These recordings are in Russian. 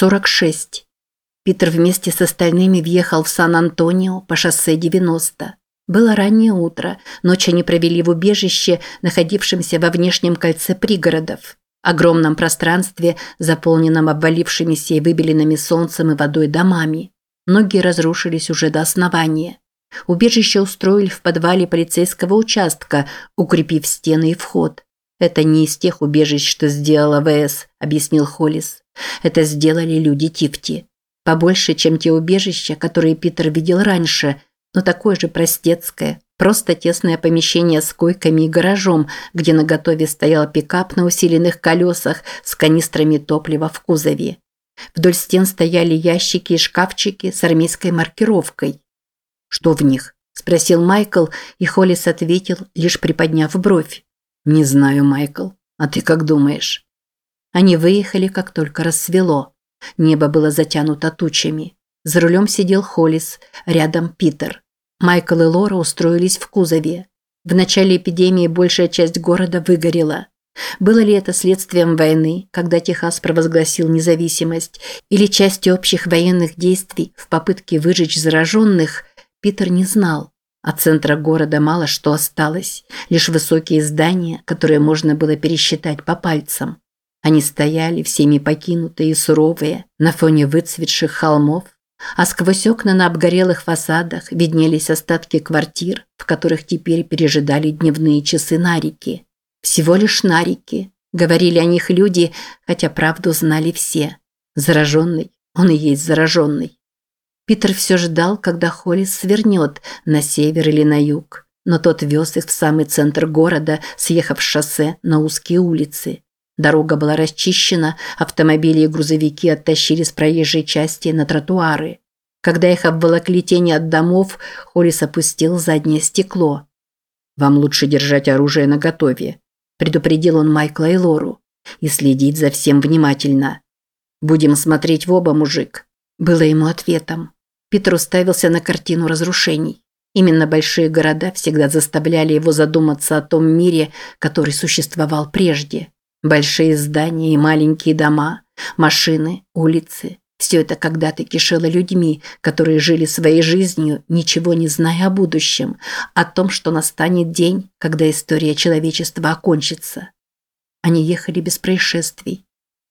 46. Питер вместе с остальными въехал в Сан-Антонио по шоссе 90. Было раннее утро, ночь они провели в убежище, находившемся во внешнем кольце пригородов. Огромном пространстве, заполненном обвалившимися и выбеленными солнцем и водой домами. Многие разрушились уже до основания. Убежище устроили в подвале полицейского участка, укрепив стены и вход. «Это не из тех убежищ, что сделала ВС», – объяснил Холлис. «Это сделали люди Тифти. Побольше, чем те убежища, которые Питер видел раньше, но такое же простецкое, просто тесное помещение с койками и гаражом, где наготове стоял пикап на усиленных колесах с канистрами топлива в кузове. Вдоль стен стояли ящики и шкафчики с армейской маркировкой. «Что в них?» – спросил Майкл, и Холлис ответил, лишь приподняв бровь. «Не знаю, Майкл. А ты как думаешь?» Они выехали, как только рассвело. Небо было затянуто тучами. За рулем сидел Холлис, рядом Питер. Майкл и Лора устроились в кузове. В начале эпидемии большая часть города выгорела. Было ли это следствием войны, когда Техас провозгласил независимость, или частью общих военных действий в попытке выжечь зараженных, Питер не знал. От центра города мало что осталось, лишь высокие здания, которые можно было пересчитать по пальцам. Они стояли, всеми покинутые и суровые, на фоне выцветших холмов, а сквозь окна на обгорелых фасадах виднелись остатки квартир, в которых теперь пережидали дневные часы Нарики. Всего лишь Нарики. Говорили о них люди, хотя правду знали все. Зараженный, он и есть зараженный. Питер все ждал, когда Холлис свернет на север или на юг, но тот вез их в самый центр города, съехав с шоссе на узкие улицы. Дорога была расчищена, автомобили и грузовики оттащили с проезжей части на тротуары. Когда их обволокли тени от домов, Холлис опустил заднее стекло. «Вам лучше держать оружие наготове», – предупредил он Майкла и Лору, – «и следить за всем внимательно». «Будем смотреть в оба, мужик», – было ему ответом. Питер уставился на картину разрушений. Именно большие города всегда заставляли его задуматься о том мире, который существовал прежде. Большие здания и маленькие дома, машины, улицы – все это когда-то кишело людьми, которые жили своей жизнью, ничего не зная о будущем, о том, что настанет день, когда история человечества окончится. Они ехали без происшествий.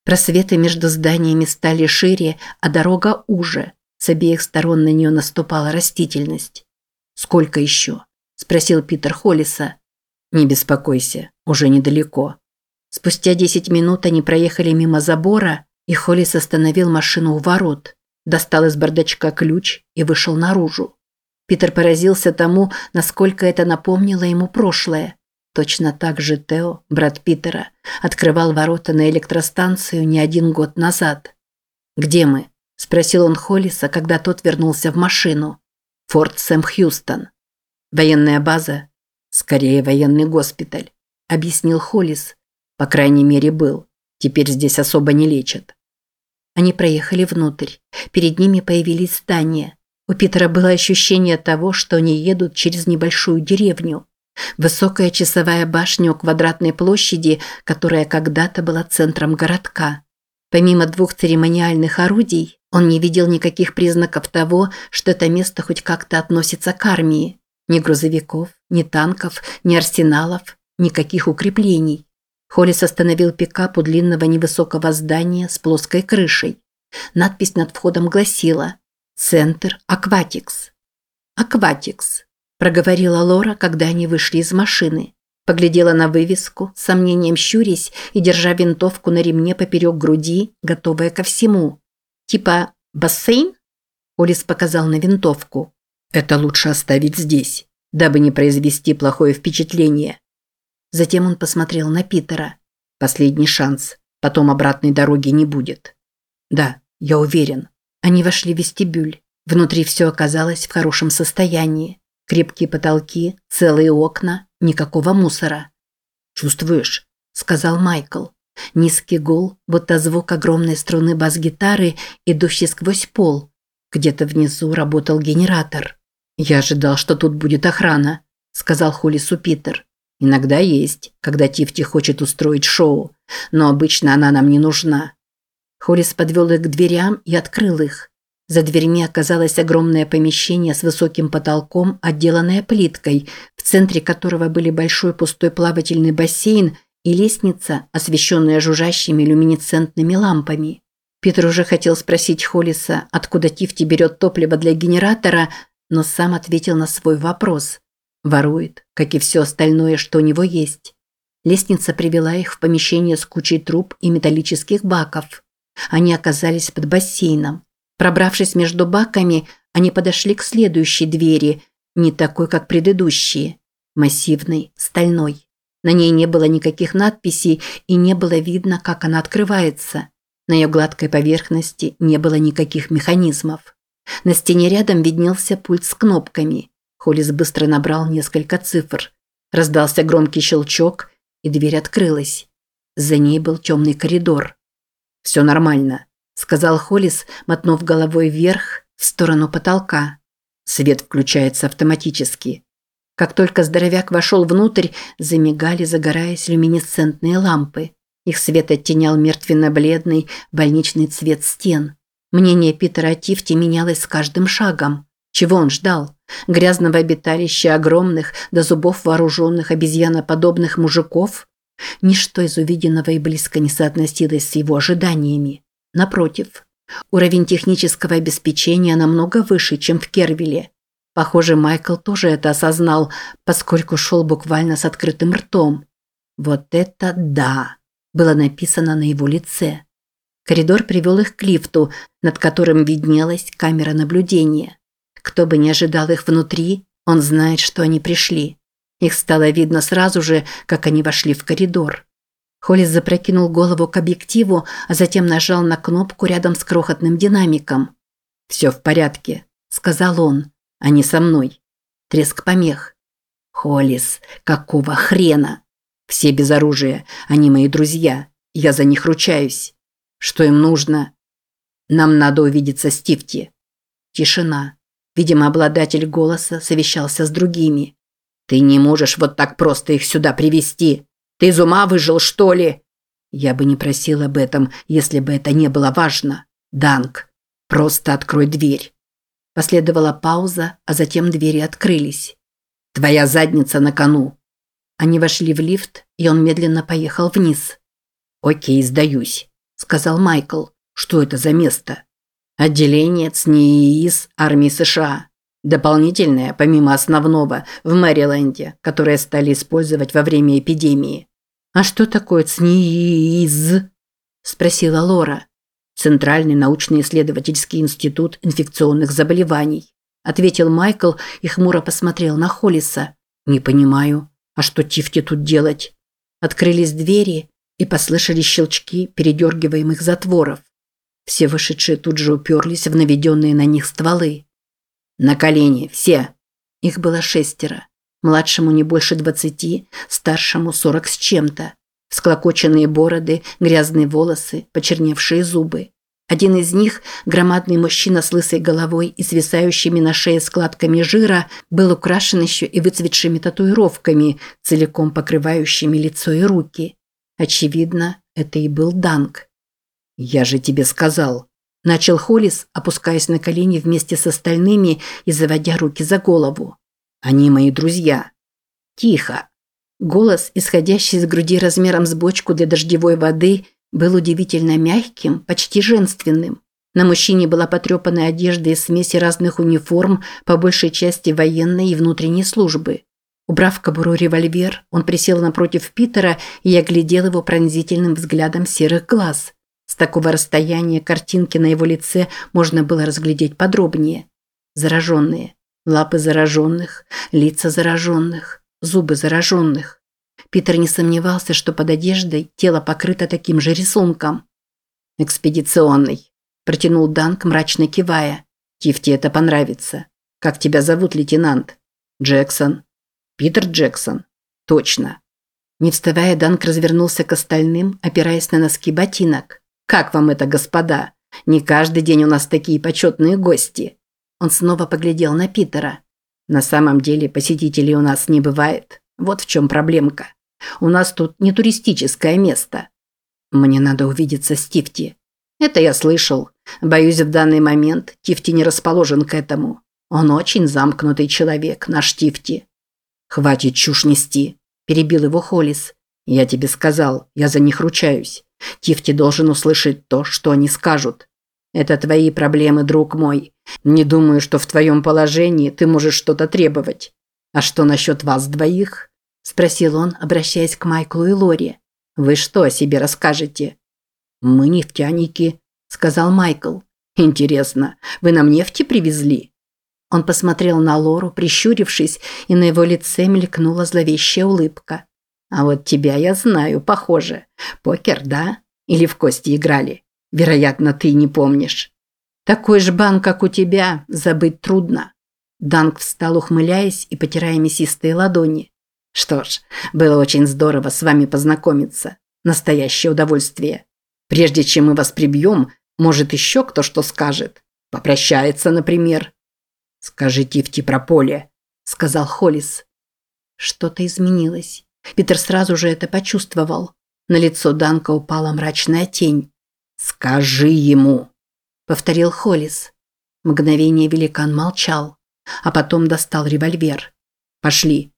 Просветы между зданиями стали шире, а дорога уже. С обеих сторон на нее наступала растительность. «Сколько еще?» – спросил Питер Холлиса. «Не беспокойся, уже недалеко», Спустя 10 минут они проехали мимо забора, и Холлис остановил машину у ворот, достал из бардачка ключ и вышел наружу. Питер поразился тому, насколько это напомнило ему прошлое. Точно так же Тео, брат Питера, открывал ворота на электростанцию не один год назад. «Где мы?» – спросил он Холлиса, когда тот вернулся в машину. «Форт Сэм Хьюстон». «Военная база?» «Скорее, военный госпиталь», – объяснил Холлис, по крайней мере, был. Теперь здесь особо не лечат. Они проехали внутрь. Перед ними появились здания. У Питера было ощущение того, что они едут через небольшую деревню. Высокая часовая башня у квадратной площади, которая когда-то была центром городка. Помимо двух церемониальных орудий, он не видел никаких признаков того, что это место хоть как-то относится к армии. Ни грузовиков, ни танков, ни арсеналов, никаких укреплений. Холлис остановил пикап у длинного невысокого здания с плоской крышей. Надпись над входом гласила «Центр Акватикс». «Акватикс», – проговорила Лора, когда они вышли из машины. Поглядела на вывеску, с сомнением щурясь и держа винтовку на ремне поперек груди, готовая ко всему. «Типа бассейн?» Холлис показал на винтовку. «Это лучше оставить здесь, дабы не произвести плохое впечатление. Затем он посмотрел на Питера. Последний шанс. Потом обратной дороги не будет. Да, я уверен. Они вошли в вестибюль. Внутри все оказалось в хорошем состоянии. Крепкие потолки, целые окна, никакого мусора. «Чувствуешь?» – сказал Майкл. Низкий гул, будто звук огромной струны бас-гитары, идущий сквозь пол. Где-то внизу работал генератор. «Я ожидал, что тут будет охрана», – сказал Холлису Питер. Иногда есть, когда Тифти хочет устроить шоу, но обычно она нам не нужна. Холлис подвел их к дверям и открыл их. За дверьми оказалось огромное помещение с высоким потолком, отделанное плиткой, в центре которого были большой пустой плавательный бассейн и лестница, освещенная жужжащими люминесцентными лампами. Питер уже хотел спросить Холлиса, откуда Тифти берет топливо для генератора, но сам ответил на свой вопрос. Ворует, как и все остальное, что у него есть. Лестница привела их в помещение с кучей труб и металлических баков. Они оказались под бассейном. Пробравшись между баками, они подошли к следующей двери, не такой, как предыдущие. Массивной, стальной. На ней не было никаких надписей и не было видно, как она открывается. На ее гладкой поверхности не было никаких механизмов. На стене рядом виднелся пульт с кнопками. Холлис быстро набрал несколько цифр. Раздался громкий щелчок, и дверь открылась. За ней был темный коридор. «Все нормально», – сказал Холлис, мотнув головой вверх в сторону потолка. Свет включается автоматически. Как только здоровяк вошел внутрь, замигали, загораясь люминесцентные лампы. Их свет оттенял мертвенно-бледный больничный цвет стен. Мнение Питера о Тифте менялось с каждым шагом. Чего он ждал? Грязного обиталища огромных, до зубов вооруженных обезьяноподобных мужиков? Ничто из увиденного и близко не соотносилось с его ожиданиями. Напротив, уровень технического обеспечения намного выше, чем в Кервиле. Похоже, Майкл тоже это осознал, поскольку шел буквально с открытым ртом. «Вот это да!» было написано на его лице. Коридор привел их к лифту, над которым виднелась камера наблюдения. Кто бы не ожидал их внутри, он знает, что они пришли. Их стало видно сразу же, как они вошли в коридор. Холлис запрокинул голову к объективу, а затем нажал на кнопку рядом с крохотным динамиком. «Все в порядке», – сказал он. «Они со мной». Треск помех. «Холлис, какого хрена?» «Все без оружия. Они мои друзья. Я за них ручаюсь». Что им нужно? Нам надо увидеться с Тифти. Тишина. Видимо, обладатель голоса совещался с другими. Ты не можешь вот так просто их сюда привести. Ты из ума выжил, что ли? Я бы не просил об этом, если бы это не было важно. Данк, просто открой дверь. Последовала пауза, а затем двери открылись. Твоя задница на кону. Они вошли в лифт, и он медленно поехал вниз. Окей, сдаюсь сказал Майкл. Что это за место? Отделение ЦНИИС армии США. Дополнительное, помимо основного, в Мэриленде, которое стали использовать во время эпидемии. А что такое ЦНИИС? спросила Лора. Центральный научно-исследовательский институт инфекционных заболеваний, ответил Майкл и хмуро посмотрел на Холлиса. Не понимаю, а что Тифти тут делать? Открылись двери, и послышались щелчки передергиваемых затворов. Все вышедшие тут же уперлись в наведенные на них стволы. «На колени, все!» Их было шестеро. Младшему не больше двадцати, старшему сорок с чем-то. Всклокоченные бороды, грязные волосы, почерневшие зубы. Один из них, громадный мужчина с лысой головой и свисающими на шее складками жира, был украшен еще и выцветшими татуировками, целиком покрывающими лицо и руки. Очевидно, это и был Данк. «Я же тебе сказал», – начал Холлис, опускаясь на колени вместе с остальными и заводя руки за голову. «Они мои друзья». «Тихо». Голос, исходящий из груди размером с бочку для дождевой воды, был удивительно мягким, почти женственным. На мужчине была потрепанная одежда из смеси разных униформ, по большей части военной и внутренней службы. Убрав кобуру револьвер, он присел напротив Питера и оглядел его пронзительным взглядом серых глаз. Такого расстояния картинки на его лице можно было разглядеть подробнее. Зараженные. Лапы зараженных, лица зараженных, зубы зараженных. Питер не сомневался, что под одеждой тело покрыто таким же рисунком. «Экспедиционный», – протянул Данк, мрачно кивая. «Тифте это понравится. Как тебя зовут, лейтенант?» «Джексон», Питер Джексон. Точно. Не вставая, Данк развернулся к остальным, опираясь на носки ботинок. «Как вам это, господа? Не каждый день у нас такие почетные гости». Он снова поглядел на Питера. «На самом деле посетителей у нас не бывает. Вот в чем проблемка. У нас тут не туристическое место. Мне надо увидеться с Тифти». Это я слышал. Боюсь, в данный момент Тифти не расположен к этому. Он очень замкнутый человек, наш Тифти. Хватит чушь нести, перебил его Холлис. Я тебе сказал, я за них ручаюсь. Тифти должен услышать то, что они скажут. Это твои проблемы, друг мой. Не думаю, что в твоем положении ты можешь что-то требовать. А что насчет вас двоих? Спросил он, обращаясь к Майклу и Лори. Вы что о себе расскажете? Мы нефтяники, сказал Майкл. Интересно, вы нам нефти привезли? Он посмотрел на Лору, прищурившись, и на его лице мелькнула зловещая улыбка. А вот тебя я знаю, похоже. Покер, да? Или в кости играли? Вероятно, ты не помнишь. Такой же банк, как у тебя, забыть трудно. Данк встал, ухмыляясь и потирая мясистые ладони. Что ж, было очень здорово с вами познакомиться. Настоящее удовольствие. Прежде чем мы вас прибьем, может еще кто что скажет. Попрощается, например. Скажите в Типрополе, сказал Холлис. Что-то изменилось. Питер сразу же это почувствовал. На лицо Данка упала мрачная тень. «Скажи ему!» – повторил Холлис. Мгновение великан молчал, а потом достал револьвер. «Пошли».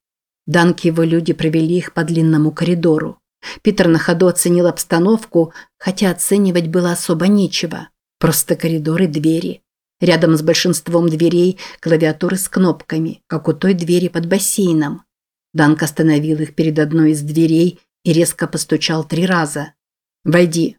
Данк и его люди провели их по длинному коридору. Питер на ходу оценил обстановку, хотя оценивать было особо нечего. Просто коридоры, двери. Рядом с большинством дверей клавиатуры с кнопками, как у той двери под бассейном. Данк остановил их перед одной из дверей и резко постучал три раза. «Войди».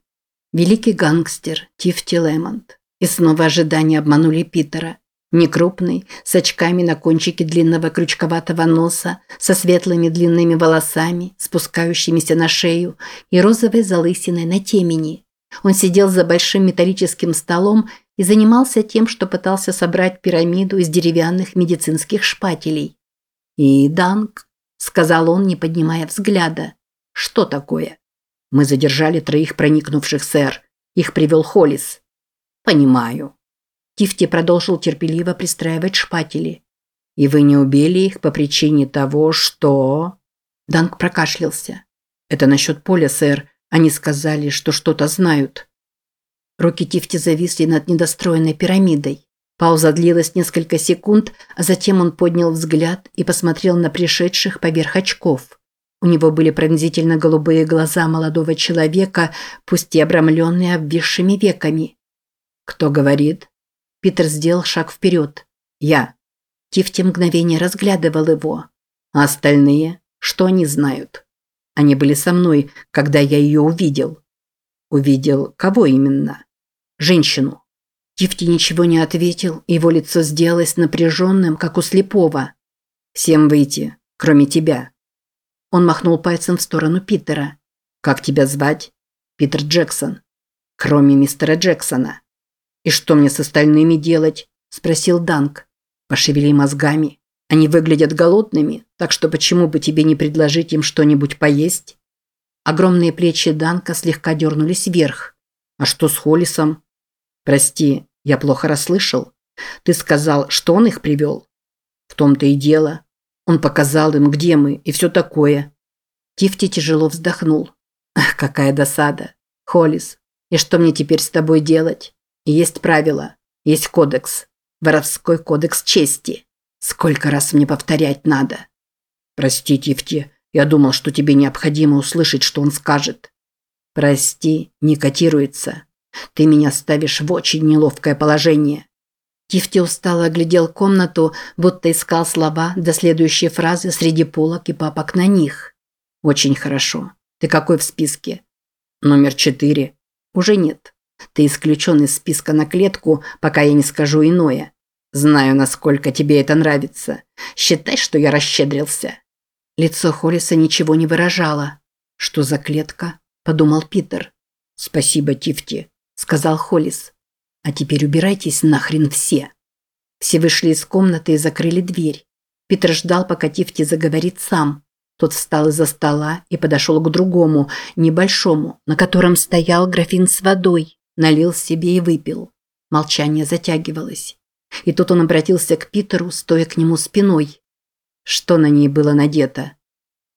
Великий гангстер Тифти Лемонт. И снова ожидания обманули Питера. Некрупный, с очками на кончике длинного крючковатого носа, со светлыми длинными волосами, спускающимися на шею, и розовой залысиной на темени. Он сидел за большим металлическим столом и занимался тем, что пытался собрать пирамиду из деревянных медицинских шпателей. И Данк сказал он, не поднимая взгляда. Что такое? Мы задержали троих проникнувших, сэр. Их привел Холлис. Понимаю. Тифти продолжил терпеливо пристраивать шпатели. И вы не убили их по причине того, что... Данк прокашлялся. Это насчет поля, сэр. Они сказали, что что-то знают. Руки Тифти зависли над недостроенной пирамидой. Пауза длилась несколько секунд, а затем он поднял взгляд и посмотрел на пришедших поверх очков. У него были пронзительно голубые глаза молодого человека, пусть и обрамленные обвисшими веками. «Кто говорит?» Питер сделал шаг вперед. «Я». Тифти мгновение разглядывал его. А остальные? Что они знают? Они были со мной, когда я ее увидел. Увидел кого именно? Женщину. Тифти ничего не ответил, его лицо сделалось напряженным, как у слепого. «Всем выйти, кроме тебя». Он махнул пальцем в сторону Питера. «Как тебя звать?» «Питер Джексон». «Кроме мистера Джексона». «И что мне с остальными делать?» – спросил Данк. «Пошевели мозгами. Они выглядят голодными, так что почему бы тебе не предложить им что-нибудь поесть?» Огромные плечи Данка слегка дернулись вверх. «А что с Холлисом?» «Прости, я плохо расслышал. Ты сказал, что он их привел?» «В том-то и дело. Он показал им, где мы, и все такое». Тифти тяжело вздохнул. «Ах, какая досада. Холлис, и что мне теперь с тобой делать? Есть правила, есть кодекс. Воровской кодекс чести. Сколько раз мне повторять надо?» «Прости, Тифти, я думал, что тебе необходимо услышать, что он скажет». «Прости, не котируется. Ты меня ставишь в очень неловкое положение. Тифти устало оглядел комнату, будто искал слова до следующей фразы среди полок и папок на них. Очень хорошо. Ты какой в списке? Номер четыре. Уже нет. Ты исключен из списка на клетку, пока я не скажу иное. Знаю, насколько тебе это нравится. Считай, что я расщедрился. Лицо Холлиса ничего не выражало. Что за клетка? Подумал Питер. Спасибо, Тифти сказал Холлис. А теперь убирайтесь нахрен все. Все вышли из комнаты и закрыли дверь. Питер ждал, пока Тифти заговорит сам. Тот встал из-за стола и подошел к другому, небольшому, на котором стоял графин с водой, налил себе и выпил. Молчание затягивалось. И тут он обратился к Питеру, стоя к нему спиной. Что на ней было надето?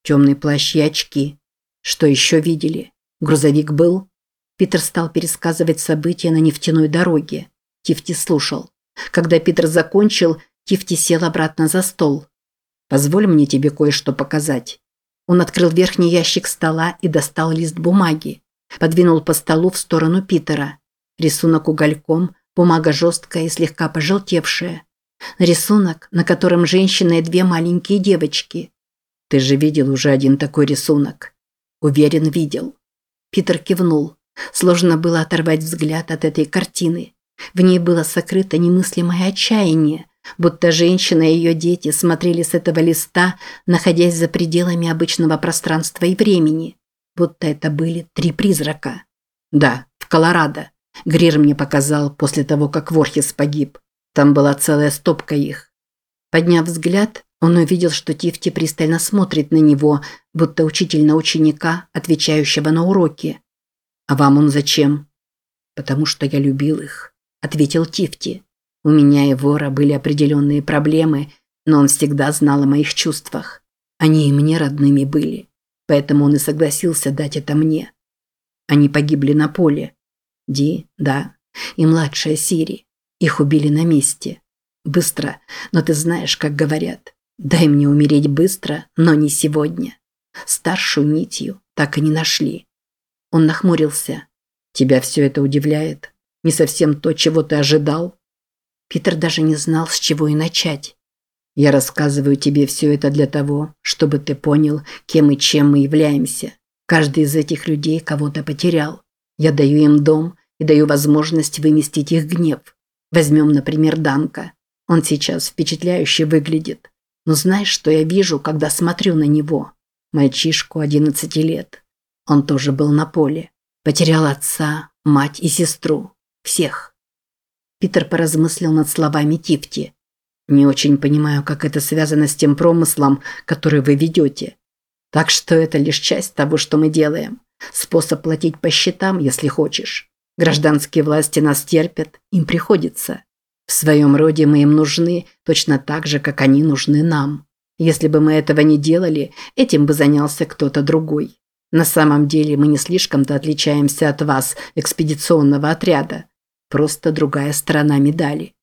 Темный плащ и очки. Что еще видели? Грузовик был? Питер стал пересказывать события на нефтяной дороге. Тифти слушал. Когда Питер закончил, Тифти сел обратно за стол. «Позволь мне тебе кое-что показать». Он открыл верхний ящик стола и достал лист бумаги. Подвинул по столу в сторону Питера. Рисунок угольком, бумага жесткая и слегка пожелтевшая. Рисунок, на котором женщина и две маленькие девочки. Ты же видел уже один такой рисунок. Уверен, видел. Питер кивнул. Сложно было оторвать взгляд от этой картины. В ней было сокрыто немыслимое отчаяние, будто женщина и ее дети смотрели с этого листа, находясь за пределами обычного пространства и времени. Будто это были три призрака. Да, в Колорадо. Грир мне показал после того, как Ворхис погиб. Там была целая стопка их. Подняв взгляд, он увидел, что Тифти пристально смотрит на него, будто учитель на ученика, отвечающего на уроки. «А вам он зачем?» «Потому что я любил их», – ответил Тифти. «У меня и вора были определенные проблемы, но он всегда знал о моих чувствах. Они и мне родными были, поэтому он и согласился дать это мне. Они погибли на поле. Ди, да, и младшая Сири. Их убили на месте. Быстро, но ты знаешь, как говорят. Дай мне умереть быстро, но не сегодня. Старшую нитью так и не нашли. Он нахмурился. Тебя все это удивляет? Не совсем то, чего ты ожидал? Питер даже не знал, с чего и начать. Я рассказываю тебе все это для того, чтобы ты понял, кем и чем мы являемся. Каждый из этих людей кого-то потерял. Я даю им дом и даю возможность выместить их гнев. Возьмем, например, Данка. Он сейчас впечатляюще выглядит. Но знаешь, что я вижу, когда смотрю на него? Мальчишку 11 лет. Он тоже был на поле. Потерял отца, мать и сестру. Всех. Питер поразмыслил над словами Тифти. «Не очень понимаю, как это связано с тем промыслом, который вы ведете. Так что это лишь часть того, что мы делаем. Способ платить по счетам, если хочешь. Гражданские власти нас терпят, им приходится. В своем роде мы им нужны точно так же, как они нужны нам. Если бы мы этого не делали, этим бы занялся кто-то другой. На самом деле мы не слишком-то отличаемся от вас, экспедиционного отряда. Просто другая сторона медали.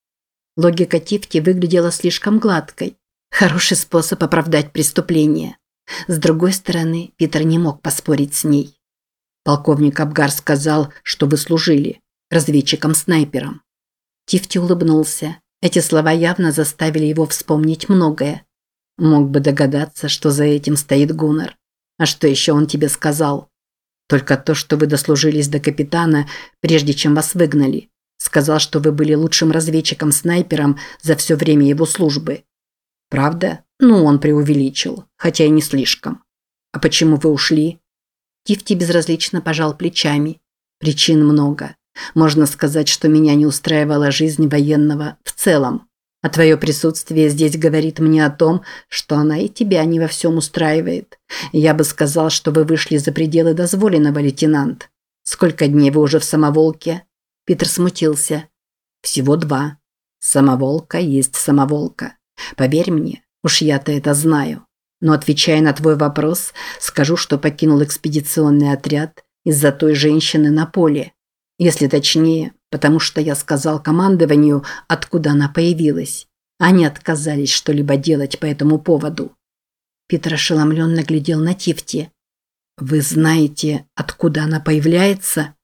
Логика Тифти выглядела слишком гладкой. Хороший способ оправдать преступление. С другой стороны, Питер не мог поспорить с ней. Полковник Абгар сказал, что вы служили разведчиком-снайпером. Тифти улыбнулся. Эти слова явно заставили его вспомнить многое. Мог бы догадаться, что за этим стоит Гуннар. А что еще он тебе сказал? Только то, что вы дослужились до капитана, прежде чем вас выгнали. Сказал, что вы были лучшим разведчиком-снайпером за все время его службы. Правда? Ну, он преувеличил, хотя и не слишком. А почему вы ушли? Тифти безразлично пожал плечами. Причин много. Можно сказать, что меня не устраивала жизнь военного в целом. А твое присутствие здесь говорит мне о том, что она и тебя не во всем устраивает. Я бы сказал, что вы вышли за пределы дозволенного, лейтенант. Сколько дней вы уже в самоволке? Питер смутился. Всего два. Самоволка есть самоволка. Поверь мне, уж я-то это знаю. Но отвечая на твой вопрос, скажу, что покинул экспедиционный отряд из-за той женщины на поле. Если точнее, потому что я сказал командованию, откуда она появилась. Они отказались что-либо делать по этому поводу. Питер ошеломленно глядел на Тифти. «Вы знаете, откуда она появляется?»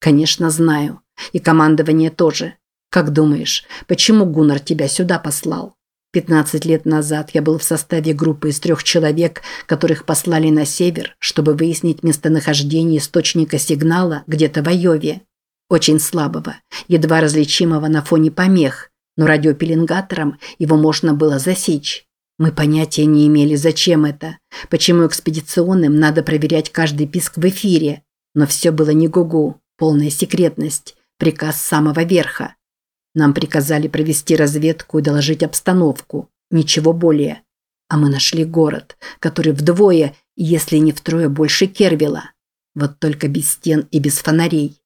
«Конечно, знаю. И командование тоже. Как думаешь, почему Гуннар тебя сюда послал?» 15 лет назад я был в составе группы из трех человек, которых послали на север, чтобы выяснить местонахождение источника сигнала где-то в Айове. Очень слабого, едва различимого на фоне помех, но радиопеленгатором его можно было засечь. Мы понятия не имели, зачем это, почему экспедиционным надо проверять каждый писк в эфире, но все было не гугу, полная секретность, приказ самого верха. Нам приказали провести разведку и доложить обстановку, ничего более. А мы нашли город, который вдвое, если не втрое больше Кервила. Вот только без стен и без фонарей.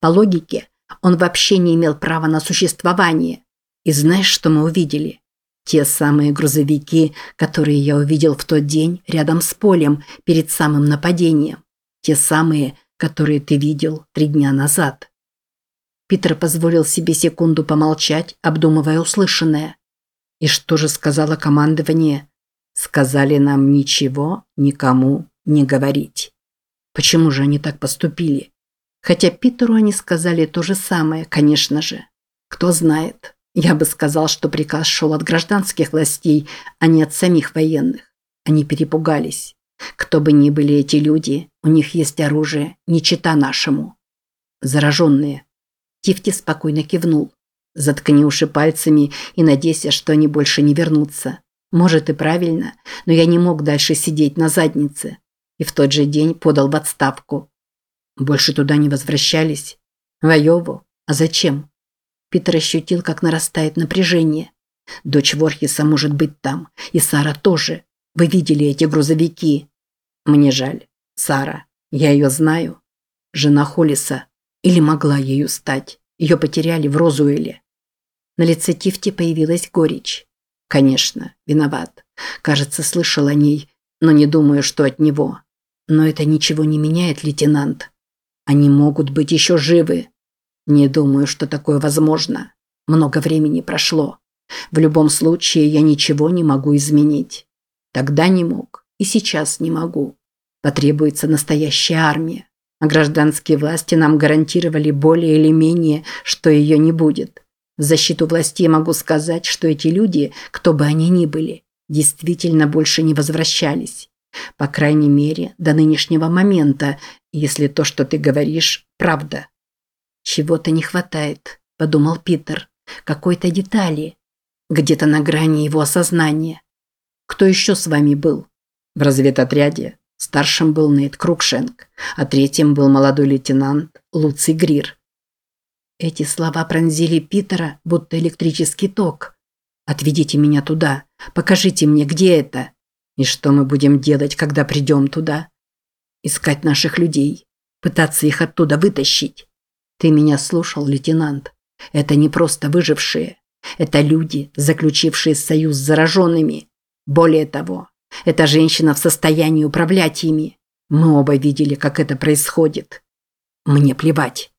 По логике, он вообще не имел права на существование. И знаешь, что мы увидели? Те самые грузовики, которые я увидел в тот день рядом с полем перед самым нападением. Те самые, которые ты видел три дня назад. Питер позволил себе секунду помолчать, обдумывая услышанное. И что же сказала командование? Сказали нам ничего никому не говорить. Почему же они так поступили? Хотя Питеру они сказали то же самое, конечно же. Кто знает. Я бы сказал, что приказ шел от гражданских властей, а не от самих военных. Они перепугались. Кто бы ни были эти люди, у них есть оружие, не чита нашему. Зараженные. Тифти спокойно кивнул. Заткни уши пальцами и надейся, что они больше не вернутся. Может и правильно, но я не мог дальше сидеть на заднице. И в тот же день подал в отставку. Больше туда не возвращались. В Айову? А зачем? Питер ощутил, как нарастает напряжение. Дочь Ворхиса может быть там, и Сара тоже. Вы видели эти грузовики? Мне жаль. Сара. Я ее знаю. Жена Холлиса. Или могла ею стать. Ее потеряли в Розуэле. На лице Тифти появилась горечь. Конечно, виноват. Кажется, слышал о ней, но не думаю, что от него. Но это ничего не меняет, лейтенант. Они могут быть еще живы. Не думаю, что такое возможно. Много времени прошло. В любом случае, я ничего не могу изменить. Тогда не мог и сейчас не могу. Потребуется настоящая армия. А гражданские власти нам гарантировали более или менее, что ее не будет. В защиту властей могу сказать, что эти люди, кто бы они ни были, действительно больше не возвращались. По крайней мере, до нынешнего момента, если то, что ты говоришь, правда. Чего-то не хватает, подумал Питер. Какой-то детали. Где-то на грани его осознания. Кто еще с вами был? В разведотряде. Старшим был Нейт Крукшенк, а третьим был молодой лейтенант Луций Грир. Эти слова пронзили Питера, будто электрический ток. «Отведите меня туда. Покажите мне, где это. И что мы будем делать, когда придем туда? Искать наших людей. Пытаться их оттуда вытащить. Ты меня слушал, лейтенант. Это не просто выжившие. Это люди, заключившие союз с зараженными. Более того, эта женщина в состоянии управлять ими. Мы оба видели, как это происходит. Мне плевать.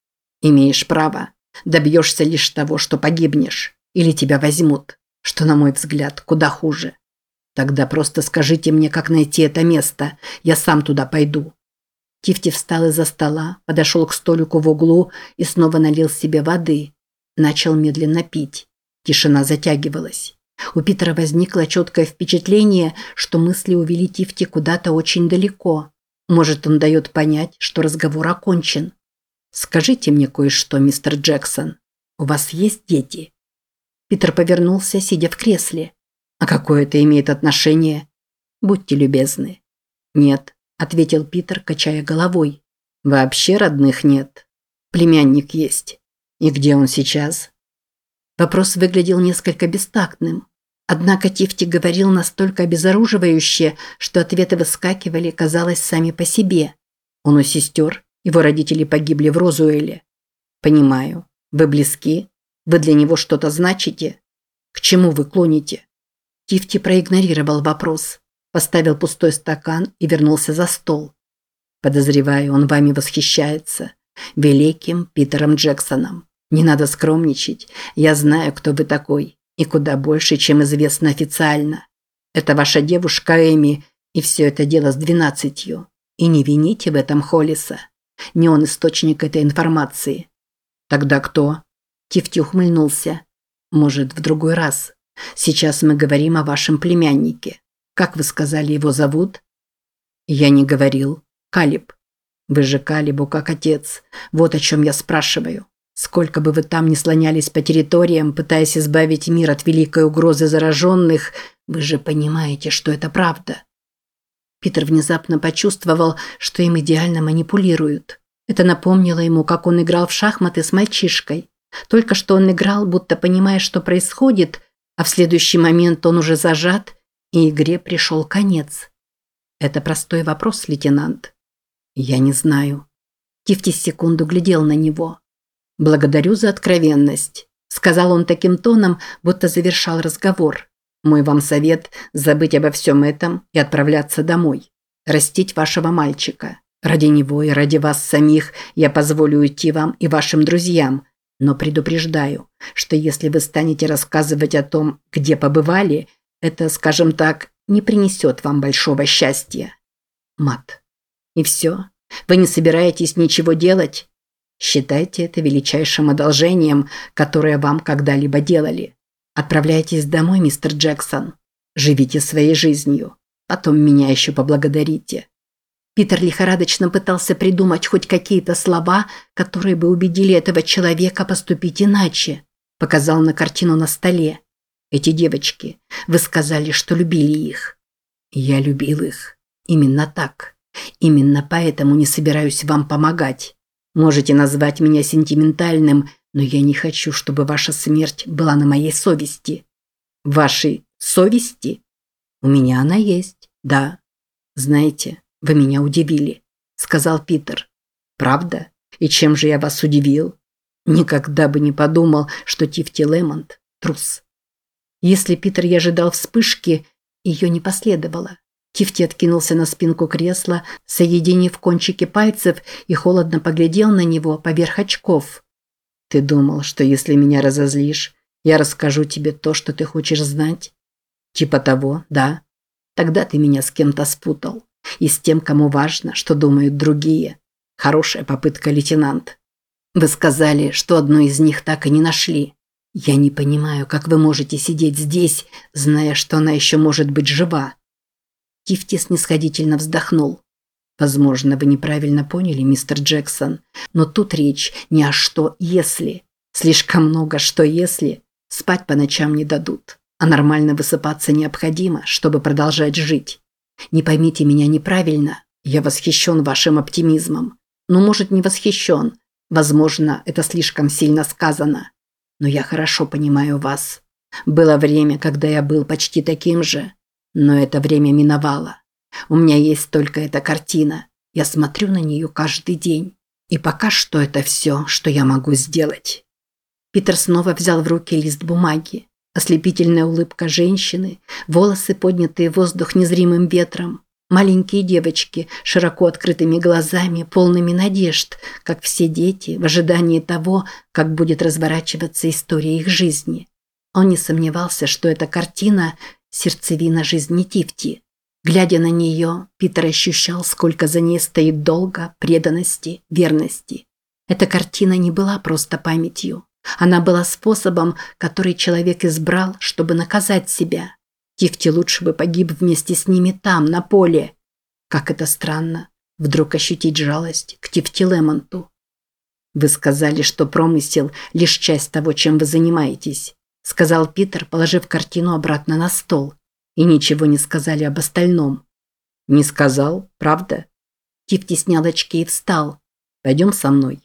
Имеешь право. Добьешься лишь того, что погибнешь. Или тебя возьмут. Что, на мой взгляд, куда хуже. Тогда просто скажите мне, как найти это место. Я сам туда пойду. Тифти встал из-за стола, подошел к столику в углу и снова налил себе воды. Начал медленно пить. Тишина затягивалась. У Питера возникло четкое впечатление, что мысли увели Тифти куда-то очень далеко. Может, он дает понять, что разговор окончен. «Скажите мне кое-что, мистер Джексон. У вас есть дети?» Питер повернулся, сидя в кресле. «А какое это имеет отношение?» «Будьте любезны». «Нет», – ответил Питер, качая головой. «Вообще родных нет. Племянник есть. И где он сейчас?» Вопрос выглядел несколько бестактным. Однако Тифти говорил настолько обезоруживающе, что ответы выскакивали, казалось, сами по себе. Он у сестер, его родители погибли в Розуэле. Понимаю. Вы близки? Вы для него что-то значите? К чему вы клоните? Тифти проигнорировал вопрос, поставил пустой стакан и вернулся за стол. Подозреваю, он вами восхищается. Великим Питером Джексоном. Не надо скромничать. Я знаю, кто вы такой. И куда больше, чем известно официально. Это ваша девушка Эми, и все это дело с двенадцатью. И не вините в этом Холлиса. Не он источник этой информации. Тогда кто? Тифти ухмыльнулся. Может, в другой раз. Сейчас мы говорим о вашем племяннике. Как вы сказали, его зовут? Я не говорил. Калиб. Вы же Калибу как отец. Вот о чем я спрашиваю. Сколько бы вы там ни слонялись по территориям, пытаясь избавить мир от великой угрозы зараженных, вы же понимаете, что это правда. Питер внезапно почувствовал, что им идеально манипулируют. Это напомнило ему, как он играл в шахматы с мальчишкой. Только что он играл, будто понимая, что происходит, а в следующий момент он уже зажат, и игре пришел конец. Это простой вопрос, лейтенант. Я не знаю. Тифти секунду глядел на него. Благодарю за откровенность, сказал он таким тоном, будто завершал разговор. Мой вам совет – забыть обо всем этом и отправляться домой. Растить вашего мальчика. Ради него и ради вас самих я позволю уйти вам и вашим друзьям, но предупреждаю, что если вы станете рассказывать о том, где побывали, это, скажем так, не принесет вам большого счастья. Мат. И все? Вы не собираетесь ничего делать? Считайте это величайшим одолжением, которое вам когда-либо делали. Отправляйтесь домой, мистер Джексон. Живите своей жизнью. Потом меня еще поблагодарите. Питер лихорадочно пытался придумать хоть какие-то слова, которые бы убедили этого человека поступить иначе. Показал на картину на столе. Эти девочки, вы сказали, что любили их. Я любил их. Именно так. Именно поэтому не собираюсь вам помогать. Можете назвать меня сентиментальным, но я не хочу, чтобы ваша смерть была на моей совести. Вашей совести? У меня она есть, да. Знаете, вы меня удивили, сказал Питер. Правда? И чем же я вас удивил? Никогда бы не подумал, что Тифти Лемонт – трус. Если Питер и ожидал вспышки, ее не последовало. Тифти откинулся на спинку кресла, соединив кончики пальцев и холодно поглядел на него поверх очков. «Ты думал, что если меня разозлишь, я расскажу тебе то, что ты хочешь знать?» «Типа того, да. Тогда ты меня с кем-то спутал. И с тем, кому важно, что думают другие. Хорошая попытка, лейтенант. Вы сказали, что одну из них так и не нашли. Я не понимаю, как вы можете сидеть здесь, зная, что она еще может быть жива. Тифти снисходительно вздохнул. Возможно, вы неправильно поняли, мистер Джексон, но тут речь не о что если. Слишком много что если. Спать по ночам не дадут, а нормально высыпаться необходимо, чтобы продолжать жить. Не поймите меня неправильно, я восхищен вашим оптимизмом. Но, может, не восхищен. Возможно, это слишком сильно сказано. Но я хорошо понимаю вас. Было время, когда я был почти таким же. Но это время миновало. У меня есть только эта картина. Я смотрю на нее каждый день. И пока что это все, что я могу сделать. Питер снова взял в руки лист бумаги. Ослепительная улыбка женщины, волосы, поднятые в воздух незримым ветром, маленькие девочки, широко открытыми глазами, полными надежд, как все дети, в ожидании того, как будет разворачиваться история их жизни. Он не сомневался, что эта картина – сердцевина жизни Тифти. Глядя на нее, Питер ощущал, сколько за ней стоит долга, преданности, верности. Эта картина не была просто памятью. Она была способом, который человек избрал, чтобы наказать себя. Тифти лучше бы погиб вместе с ними там, на поле. Как это странно, вдруг ощутить жалость к Тифти Лемонту. «Вы сказали, что промысел – лишь часть того, чем вы занимаетесь», – сказал Питер, положив картину обратно на стол. «И ничего не сказали об остальном». «Не сказал, правда?» Тифти снял очки и встал. «Пойдем со мной».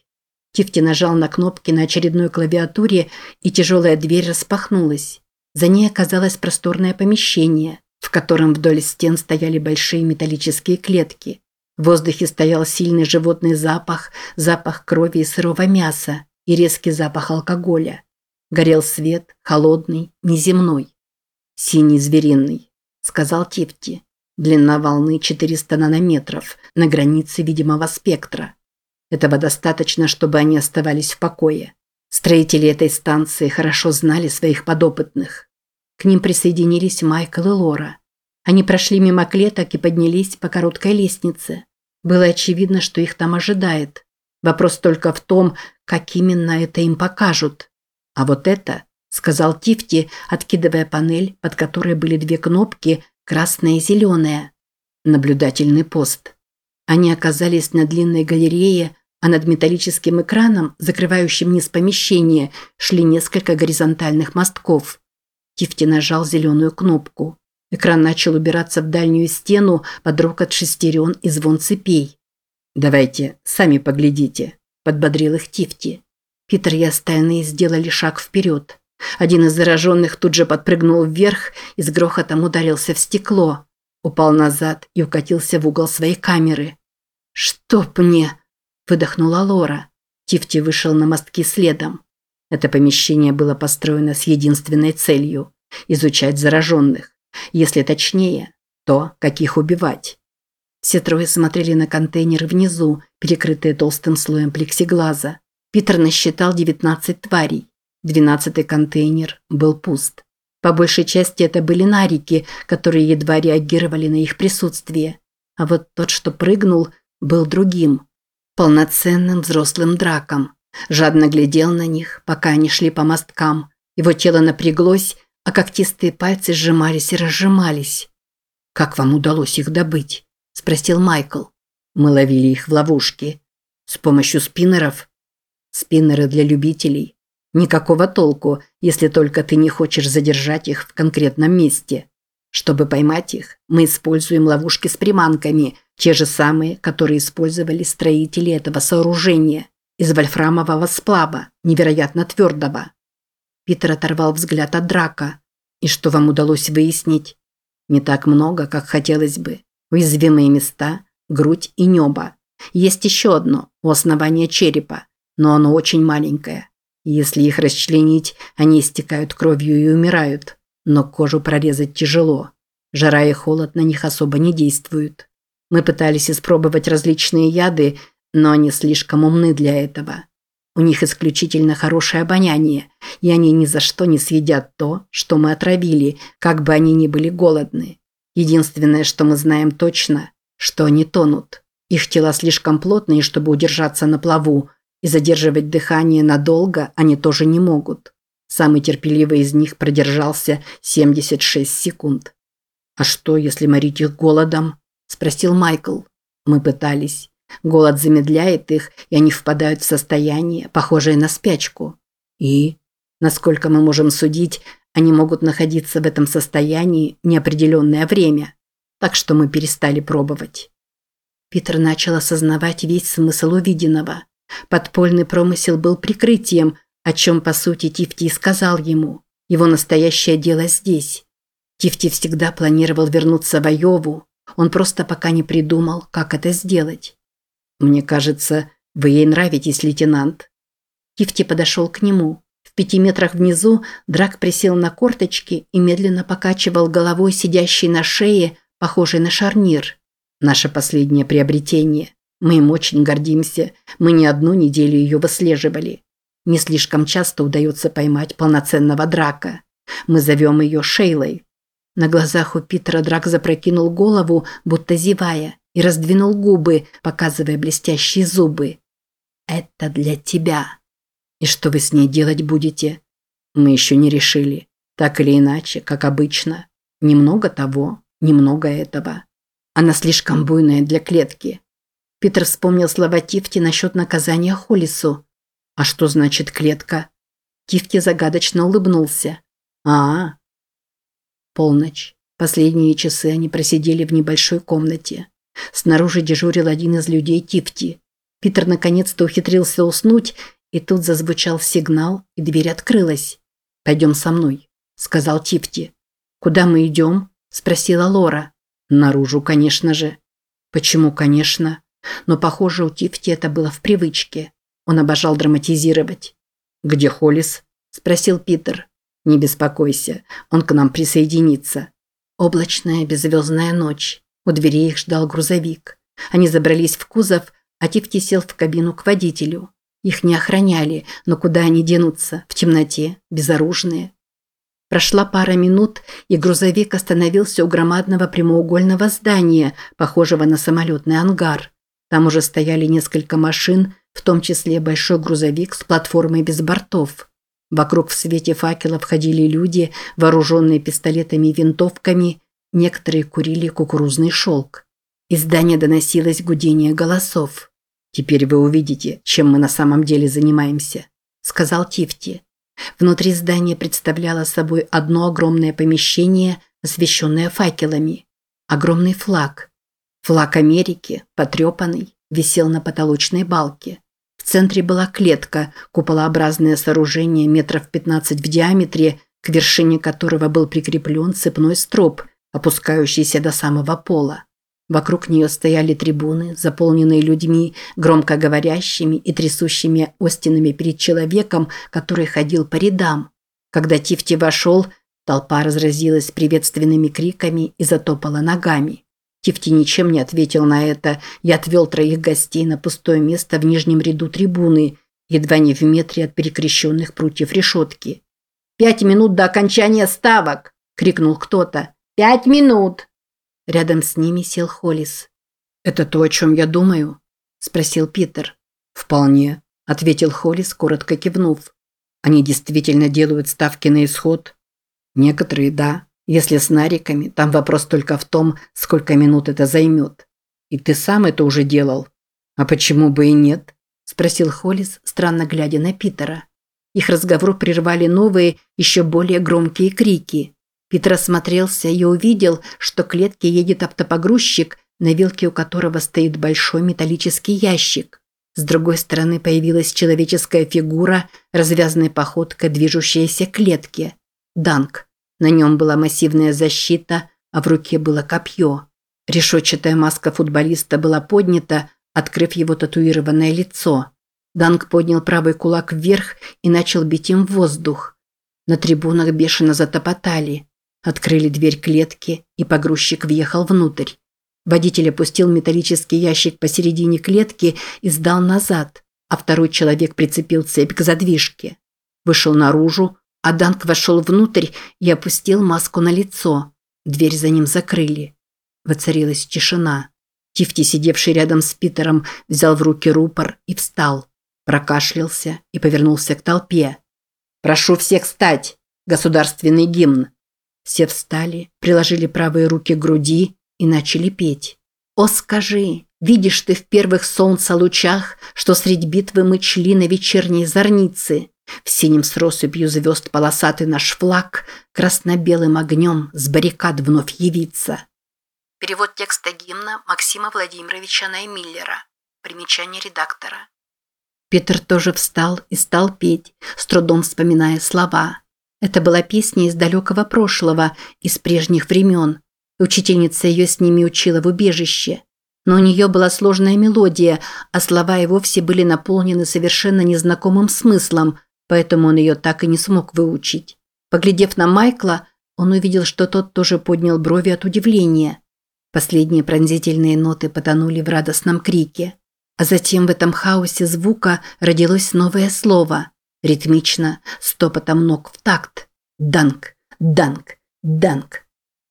Тифти нажал на кнопки на очередной клавиатуре, и тяжелая дверь распахнулась. За ней оказалось просторное помещение, в котором вдоль стен стояли большие металлические клетки. В воздухе стоял сильный животный запах, запах крови и сырого мяса и резкий запах алкоголя. Горел свет, холодный, неземной. «Синий звериный», – сказал Тифти. Длина волны 400 нанометров, на границе видимого спектра. Этого достаточно, чтобы они оставались в покое. Строители этой станции хорошо знали своих подопытных. К ним присоединились Майкл и Лора. Они прошли мимо клеток и поднялись по короткой лестнице. Было очевидно, что их там ожидает. Вопрос только в том, как именно это им покажут. А вот это, сказал Тифти, откидывая панель, под которой были две кнопки, красная и зеленая. Наблюдательный пост. Они оказались на длинной галерее, а над металлическим экраном, закрывающим низ помещения, шли несколько горизонтальных мостков. Тифти нажал зеленую кнопку. Экран начал убираться в дальнюю стену под рокот шестерен и звон цепей. «Давайте, сами поглядите», – подбодрил их Тифти. Питер и остальные сделали шаг вперед. Один из зараженных тут же подпрыгнул вверх и с грохотом ударился в стекло упал назад и укатился в угол своей камеры. «Чтоб мне!» – выдохнула Лора. Тифти вышел на мостки следом. Это помещение было построено с единственной целью – изучать зараженных. Если точнее, то, как их убивать. Все трое смотрели на контейнеры внизу, перекрытые толстым слоем плексиглаза. Питер насчитал 19 тварей. Двенадцатый контейнер был пуст. По большей части это были нарики, которые едва реагировали на их присутствие. А вот тот, что прыгнул, был другим. Полноценным взрослым драком. Жадно глядел на них, пока они шли по мосткам. Его тело напряглось, а когтистые пальцы сжимались и разжимались. «Как вам удалось их добыть?» – спросил Майкл. «Мы ловили их в ловушке. С помощью спиннеров?» «Спиннеры для любителей. Никакого толку, если только ты не хочешь задержать их в конкретном месте. Чтобы поймать их, мы используем ловушки с приманками, те же самые, которые использовали строители этого сооружения, из вольфрамового сплава, невероятно твердого. Питер оторвал взгляд от драка. И что вам удалось выяснить? Не так много, как хотелось бы. Уязвимые места, грудь и небо. Есть еще одно, у основания черепа, но оно очень маленькое. Если их расчленить, они истекают кровью и умирают. Но кожу прорезать тяжело. Жара и холод на них особо не действуют. Мы пытались испробовать различные яды, но они слишком умны для этого. У них исключительно хорошее обоняние, и они ни за что не съедят то, что мы отравили, как бы они ни были голодны. Единственное, что мы знаем точно, что они тонут. Их тела слишком плотные, чтобы удержаться на плаву, и задерживать дыхание надолго они тоже не могут. Самый терпеливый из них продержался 76 секунд. «А что, если морить их голодом?» – спросил Майкл. «Мы пытались. Голод замедляет их, и они впадают в состояние, похожее на спячку. И, насколько мы можем судить, они могут находиться в этом состоянии неопределенное время. Так что мы перестали пробовать». Питер начал осознавать весь смысл увиденного. Подпольный промысел был прикрытием, о чем, по сути, Тифти сказал ему. Его настоящее дело здесь. Тифти всегда планировал вернуться в Айову. Он просто пока не придумал, как это сделать. «Мне кажется, вы ей нравитесь, лейтенант». Тифти подошел к нему. В пяти метрах внизу Драк присел на корточки и медленно покачивал головой сидящей на шее, похожей на шарнир. Наше последнее приобретение. Мы им очень гордимся. Мы не одну неделю ее выслеживали. Не слишком часто удается поймать полноценного драка. Мы зовем ее Шейлой. На глазах у Питера драк запрокинул голову, будто зевая, и раздвинул губы, показывая блестящие зубы. «Это для тебя. И что вы с ней делать будете?» «Мы еще не решили. Так или иначе, как обычно. Немного того, немного этого. Она слишком буйная для клетки. Питер вспомнил слова Тифти насчет наказания Холлису. «А что значит клетка?» Тифти загадочно улыбнулся. -а, -а. Полночь. Последние часы они просидели в небольшой комнате. Снаружи дежурил один из людей Тифти. Питер наконец-то ухитрился уснуть, и тут зазвучал сигнал, и дверь открылась. «Пойдем со мной», – сказал Тифти. «Куда мы идем?» – спросила Лора. «Наружу, конечно же». «Почему, конечно?» Но, похоже, у Тифти это было в привычке. Он обожал драматизировать. «Где Холлис?» – спросил Питер. «Не беспокойся, он к нам присоединится». Облачная беззвездная ночь. У дверей их ждал грузовик. Они забрались в кузов, а Тифти сел в кабину к водителю. Их не охраняли, но куда они денутся? В темноте, безоружные. Прошла пара минут, и грузовик остановился у громадного прямоугольного здания, похожего на самолетный ангар. Там уже стояли несколько машин, в том числе большой грузовик с платформой без бортов. Вокруг в свете факелов ходили люди, вооруженные пистолетами и винтовками, некоторые курили кукурузный шелк. Из здания доносилось гудение голосов. «Теперь вы увидите, чем мы на самом деле занимаемся», – сказал Тифти. Внутри здания представляло собой одно огромное помещение, освещенное факелами. Огромный флаг. Флаг Америки, потрепанный, висел на потолочной балке. Центре была клетка, куполообразное сооружение метров 15 в диаметре, к вершине которого был прикреплен цепной строп, опускающийся до самого пола. Вокруг нее стояли трибуны, заполненные людьми, громко говорящими и трясущими остинами перед человеком, который ходил по рядам. Когда Тифти вошел, толпа разразилась приветственными криками и затопала ногами. Тифти ничем не ответил на это и отвел троих гостей на пустое место в нижнем ряду трибуны, едва не в метре от перекрещенных прутьев решетки. «Пять минут до окончания ставок!» – крикнул кто-то. «Пять минут!» Рядом с ними сел Холлис. «Это то, о чем я думаю?» – спросил Питер. «Вполне», – ответил Холлис, коротко кивнув. «Они действительно делают ставки на исход?» «Некоторые – да. Если с нариками, там вопрос только в том, сколько минут это займет. И ты сам это уже делал. А почему бы и нет? Спросил Холлис, странно глядя на Питера. Их разговор прервали новые, еще более громкие крики. Питер осмотрелся и увидел, что к клетке едет автопогрузчик, на вилке у которого стоит большой металлический ящик. С другой стороны появилась человеческая фигура, развязанной походкой, движущаяся к клетке. Данк. На нем была массивная защита, а в руке было копье. Решетчатая маска футболиста была поднята, открыв его татуированное лицо. Данк поднял правый кулак вверх и начал бить им в воздух. На трибунах бешено затопотали. Открыли дверь клетки, и погрузчик въехал внутрь. Водитель опустил металлический ящик посередине клетки и сдал назад, а второй человек прицепил цепь к задвижке. Вышел наружу, а Данк вошел внутрь и опустил маску на лицо. Дверь за ним закрыли. Воцарилась тишина. Тифти, сидевший рядом с Питером, взял в руки рупор и встал. Прокашлялся и повернулся к толпе. «Прошу всех встать! Государственный гимн!» Все встали, приложили правые руки к груди и начали петь. «О, скажи, видишь ты в первых солнца лучах, что средь битвы мы чли на вечерней зорнице? В синем с россыпью звезд полосатый наш флаг красно-белым огнем с баррикад вновь явится. Перевод текста гимна Максима Владимировича Наймиллера. Примечание редактора. Петр тоже встал и стал петь, с трудом вспоминая слова. Это была песня из далекого прошлого, из прежних времен. Учительница ее с ними учила в убежище. Но у нее была сложная мелодия, а слова и вовсе были наполнены совершенно незнакомым смыслом – поэтому он ее так и не смог выучить. Поглядев на Майкла, он увидел, что тот тоже поднял брови от удивления. Последние пронзительные ноты потонули в радостном крике. А затем в этом хаосе звука родилось новое слово. Ритмично, стопотом ног в такт. Данк, данк, данк.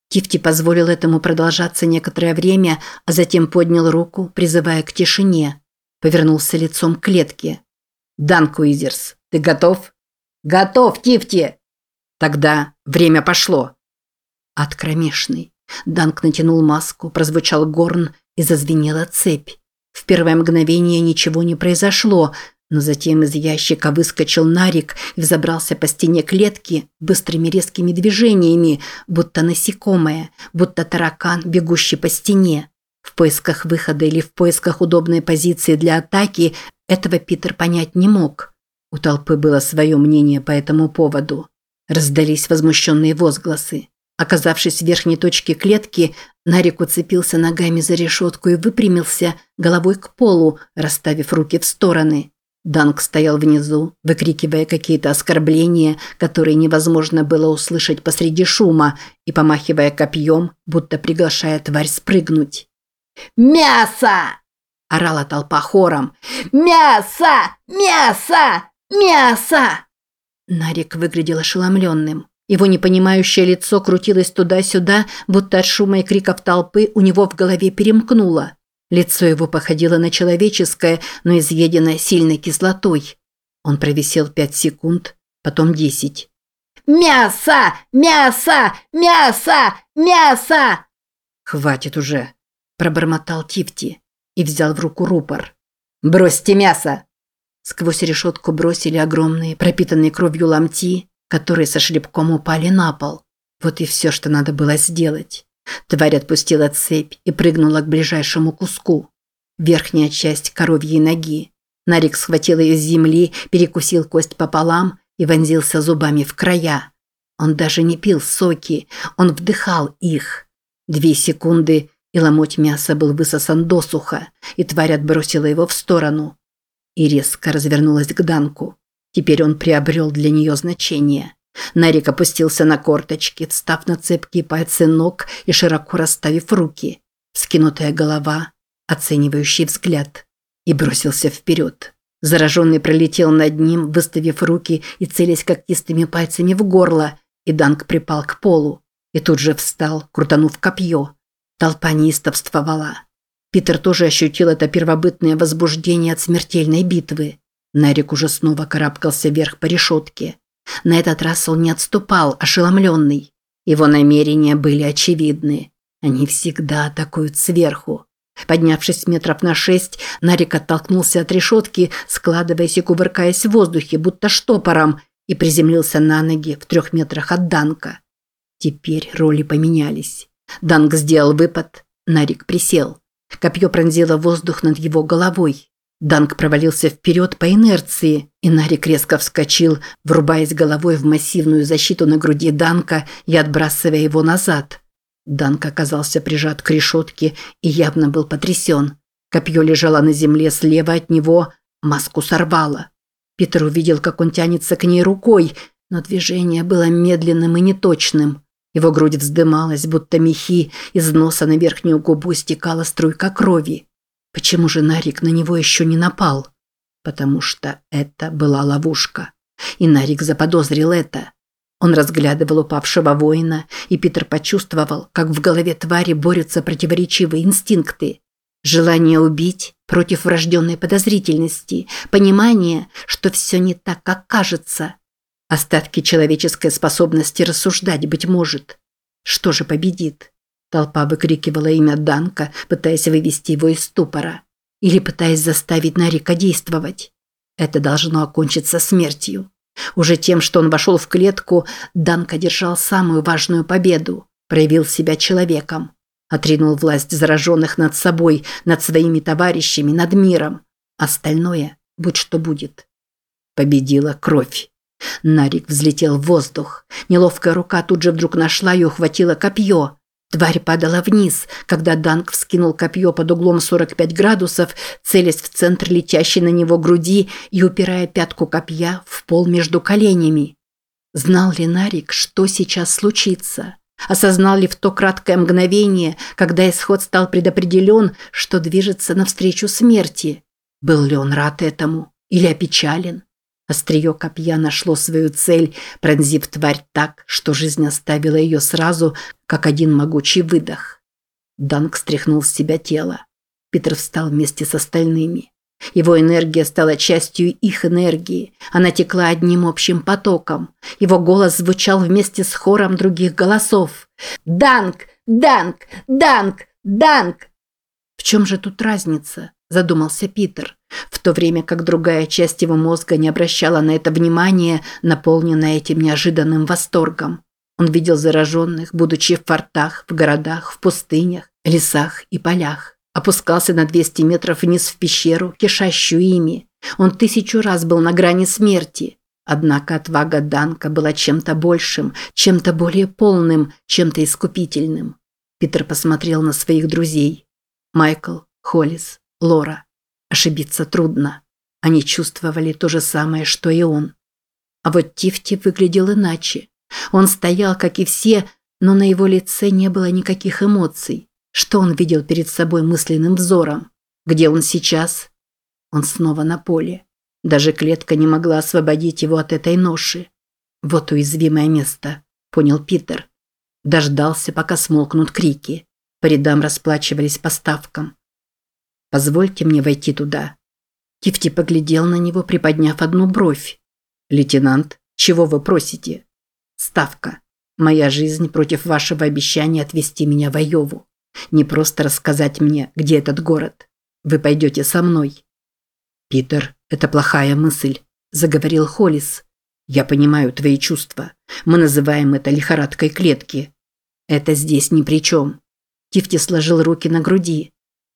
Тифти позволил этому продолжаться некоторое время, а затем поднял руку, призывая к тишине. Повернулся лицом к клетке. «Данк, Уизерс, ты готов? Готов, Тифти! Тогда время пошло. Кромешный. Данк натянул маску, прозвучал горн и зазвенела цепь. В первое мгновение ничего не произошло, но затем из ящика выскочил Нарик и взобрался по стене клетки быстрыми резкими движениями, будто насекомое, будто таракан, бегущий по стене. В поисках выхода или в поисках удобной позиции для атаки этого Питер понять не мог. У толпы было свое мнение по этому поводу. Раздались возмущенные возгласы. Оказавшись в верхней точке клетки, Нарик уцепился ногами за решетку и выпрямился головой к полу, расставив руки в стороны. Данк стоял внизу, выкрикивая какие-то оскорбления, которые невозможно было услышать посреди шума, и помахивая копьем, будто приглашая тварь спрыгнуть. «Мясо!» – орала толпа хором. «Мясо! Мясо! «Мясо!» Нарик выглядел ошеломленным. Его непонимающее лицо крутилось туда-сюда, будто от шума и криков толпы у него в голове перемкнуло. Лицо его походило на человеческое, но изъеденное сильной кислотой. Он провисел пять секунд, потом десять. «Мясо! Мясо! Мясо! Мясо!» «Хватит уже!» – пробормотал Тифти и взял в руку рупор. «Бросьте мясо!» Сквозь решетку бросили огромные, пропитанные кровью ломти, которые со шлепком упали на пол. Вот и все, что надо было сделать. Тварь отпустила цепь и прыгнула к ближайшему куску. Верхняя часть коровьей ноги. Нарик схватил ее с земли, перекусил кость пополам и вонзился зубами в края. Он даже не пил соки, он вдыхал их. Две секунды, и ломоть мяса был высосан досуха, и тварь отбросила его в сторону и резко развернулась к Данку. Теперь он приобрел для нее значение. Нарик опустился на корточки, встав на цепкие пальцы ног и широко расставив руки. скинутая голова, оценивающий взгляд. И бросился вперед. Зараженный пролетел над ним, выставив руки и целясь когтистыми пальцами в горло, и Данк припал к полу. И тут же встал, крутанув копье. Толпа неистовствовала. Питер тоже ощутил это первобытное возбуждение от смертельной битвы. Нарик уже снова карабкался вверх по решетке. На этот раз он не отступал, ошеломленный. Его намерения были очевидны. Они всегда атакуют сверху. Поднявшись метров на шесть, Нарик оттолкнулся от решетки, складываясь и кувыркаясь в воздухе, будто штопором, и приземлился на ноги в трех метрах от Данка. Теперь роли поменялись. Данк сделал выпад, Нарик присел. Копье пронзило воздух над его головой. Данк провалился вперед по инерции, и Нарик резко вскочил, врубаясь головой в массивную защиту на груди Данка и отбрасывая его назад. Данк оказался прижат к решетке и явно был потрясен. Копье лежало на земле слева от него, маску сорвало. Питер увидел, как он тянется к ней рукой, но движение было медленным и неточным. Его грудь вздымалась, будто мехи, из носа на верхнюю губу стекала струйка крови. Почему же Нарик на него еще не напал? Потому что это была ловушка. И Нарик заподозрил это. Он разглядывал упавшего воина, и Питер почувствовал, как в голове твари борются противоречивые инстинкты. Желание убить против врожденной подозрительности, понимание, что все не так, как кажется. Остатки человеческой способности рассуждать, быть может. Что же победит? Толпа выкрикивала имя Данка, пытаясь вывести его из ступора. Или пытаясь заставить Нарика действовать. Это должно окончиться смертью. Уже тем, что он вошел в клетку, Данк одержал самую важную победу. Проявил себя человеком. Отринул власть зараженных над собой, над своими товарищами, над миром. Остальное – будь что будет. Победила кровь. Нарик взлетел в воздух. Неловкая рука тут же вдруг нашла и ухватила копье. Тварь падала вниз, когда Данк вскинул копье под углом 45 градусов, целясь в центр летящей на него груди и упирая пятку копья в пол между коленями. Знал ли Нарик, что сейчас случится? Осознал ли в то краткое мгновение, когда исход стал предопределен, что движется навстречу смерти? Был ли он рад этому или опечален? Острие копья нашло свою цель, пронзив тварь так, что жизнь оставила ее сразу, как один могучий выдох. Данк стряхнул с себя тело. Питер встал вместе с остальными. Его энергия стала частью их энергии. Она текла одним общим потоком. Его голос звучал вместе с хором других голосов. «Данк! Данк! Данк! Данк!» «В чем же тут разница?» – задумался Питер в то время как другая часть его мозга не обращала на это внимания, наполненная этим неожиданным восторгом. Он видел зараженных, будучи в фортах, в городах, в пустынях, лесах и полях. Опускался на 200 метров вниз в пещеру, кишащую ими. Он тысячу раз был на грани смерти. Однако отвага Данка была чем-то большим, чем-то более полным, чем-то искупительным. Питер посмотрел на своих друзей. Майкл, Холлис, Лора. Ошибиться трудно. Они чувствовали то же самое, что и он. А вот Тифти выглядел иначе. Он стоял, как и все, но на его лице не было никаких эмоций. Что он видел перед собой мысленным взором? Где он сейчас? Он снова на поле. Даже клетка не могла освободить его от этой ноши. Вот уязвимое место, понял Питер. Дождался, пока смолкнут крики. По рядам расплачивались поставкам. Позвольте мне войти туда». Тифти поглядел на него, приподняв одну бровь. «Лейтенант, чего вы просите?» «Ставка. Моя жизнь против вашего обещания отвезти меня в Айову. Не просто рассказать мне, где этот город. Вы пойдете со мной». «Питер, это плохая мысль», – заговорил Холлис. «Я понимаю твои чувства. Мы называем это лихорадкой клетки. Это здесь ни при чем». Тифти сложил руки на груди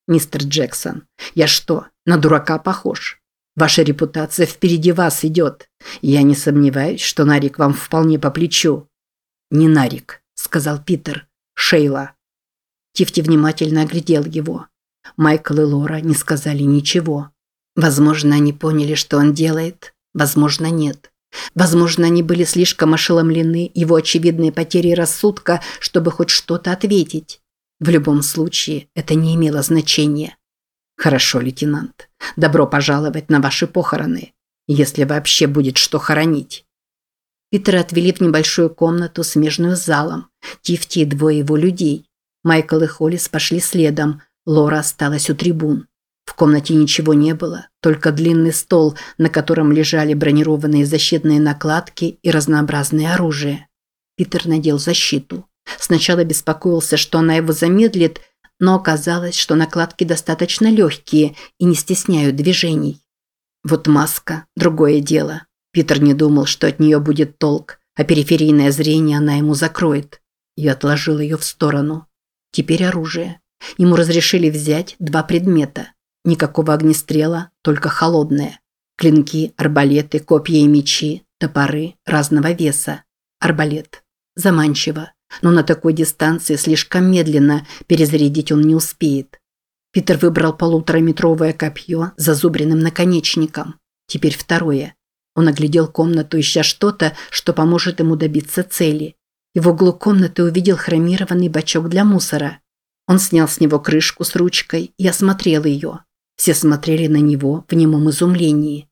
мистер Джексон. Я что, на дурака похож? Ваша репутация впереди вас идет. Я не сомневаюсь, что Нарик вам вполне по плечу». «Не Нарик», – сказал Питер. «Шейла». Тифти внимательно оглядел его. Майкл и Лора не сказали ничего. Возможно, они поняли, что он делает. Возможно, нет. Возможно, они были слишком ошеломлены его очевидной потерей рассудка, чтобы хоть что-то ответить. В любом случае, это не имело значения. Хорошо, лейтенант. Добро пожаловать на ваши похороны. Если вообще будет что хоронить. Питера отвели в небольшую комнату, смежную с залом. Тифти и двое его людей. Майкл и Холлис пошли следом. Лора осталась у трибун. В комнате ничего не было, только длинный стол, на котором лежали бронированные защитные накладки и разнообразное оружие. Питер надел защиту. Сначала беспокоился, что она его замедлит, но оказалось, что накладки достаточно легкие и не стесняют движений. Вот маска – другое дело. Питер не думал, что от нее будет толк, а периферийное зрение она ему закроет. Я отложил ее в сторону. Теперь оружие. Ему разрешили взять два предмета. Никакого огнестрела, только холодное. Клинки, арбалеты, копья и мечи, топоры разного веса. Арбалет. Заманчиво. Но на такой дистанции слишком медленно перезарядить он не успеет. Питер выбрал полутораметровое копье с зазубренным наконечником. Теперь второе. Он оглядел комнату, ища что-то, что поможет ему добиться цели. И в углу комнаты увидел хромированный бачок для мусора. Он снял с него крышку с ручкой и осмотрел ее. Все смотрели на него в немом изумлении.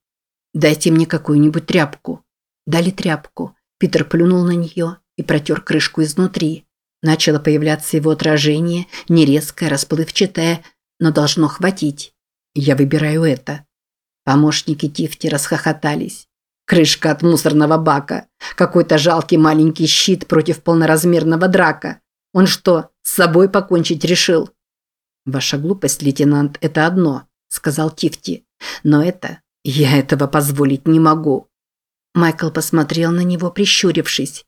«Дайте мне какую-нибудь тряпку». Дали тряпку. Питер плюнул на нее и протер крышку изнутри. Начало появляться его отражение, не резкое, расплывчатое, но должно хватить. Я выбираю это. Помощники Тифти расхохотались. Крышка от мусорного бака. Какой-то жалкий маленький щит против полноразмерного драка. Он что, с собой покончить решил? Ваша глупость, лейтенант, это одно, сказал Тифти. Но это... Я этого позволить не могу. Майкл посмотрел на него, прищурившись.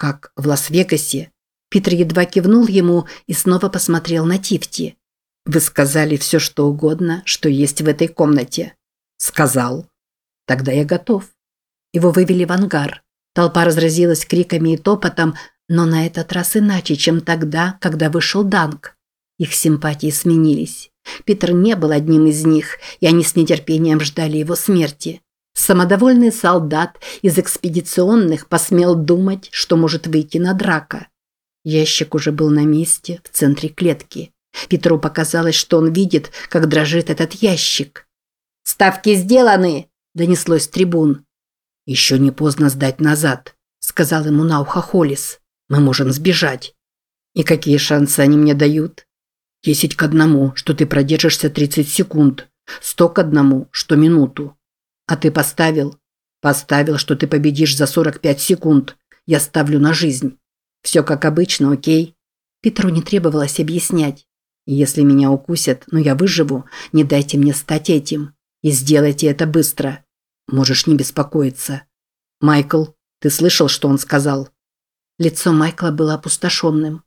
Как в Лас-Вегасе. Питер едва кивнул ему и снова посмотрел на Тифти. Вы сказали все, что угодно, что есть в этой комнате. Сказал. Тогда я готов. Его вывели в ангар. Толпа разразилась криками и топотом, но на этот раз иначе, чем тогда, когда вышел Данк. Их симпатии сменились. Питер не был одним из них, и они с нетерпением ждали его смерти. Самодовольный солдат из экспедиционных посмел думать, что может выйти на драка. Ящик уже был на месте, в центре клетки. Петру показалось, что он видит, как дрожит этот ящик. «Ставки сделаны!» – донеслось с трибун. «Еще не поздно сдать назад», – сказал ему на ухо Холлис. «Мы можем сбежать». «И какие шансы они мне дают?» «Десять к одному, что ты продержишься 30 секунд. Сто к одному, что минуту. А ты поставил? Поставил, что ты победишь за 45 секунд. Я ставлю на жизнь. Все как обычно, окей? Петру не требовалось объяснять. Если меня укусят, но я выживу, не дайте мне стать этим. И сделайте это быстро. Можешь не беспокоиться. Майкл, ты слышал, что он сказал? Лицо Майкла было опустошенным.